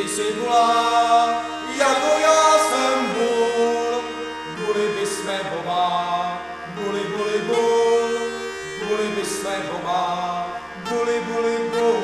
Ty jsi nula, jako já jsem bůl. Buli by jsme boba, buli, buli, bul. Buli by jsme boba, buli, buli, bul.